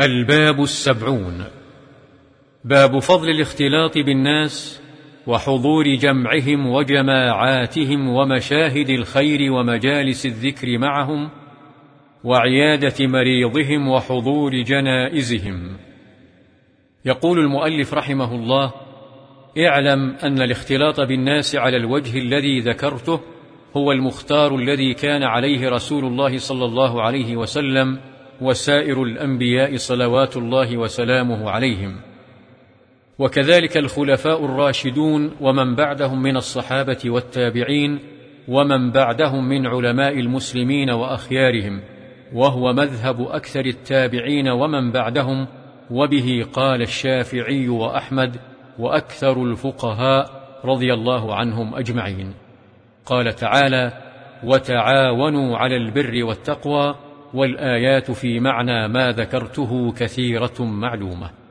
الباب السبعون. باب فضل الاختلاط بالناس وحضور جمعهم وجماعاتهم ومشاهد الخير ومجالس الذكر معهم وعيادة مريضهم وحضور جنائزهم. يقول المؤلف رحمه الله اعلم أن الاختلاط بالناس على الوجه الذي ذكرته هو المختار الذي كان عليه رسول الله صلى الله عليه وسلم وسائر الأنبياء صلوات الله وسلامه عليهم. وكذلك الخلفاء الراشدون ومن بعدهم من الصحابة والتابعين ومن بعدهم من علماء المسلمين وأخيارهم وهو مذهب أكثر التابعين ومن بعدهم وبه قال الشافعي وأحمد وأكثر الفقهاء رضي الله عنهم أجمعين. قال تعالى وتعاونوا على البر والتقوى والآيات في معنى ما ذكرته كثيرة معلومة.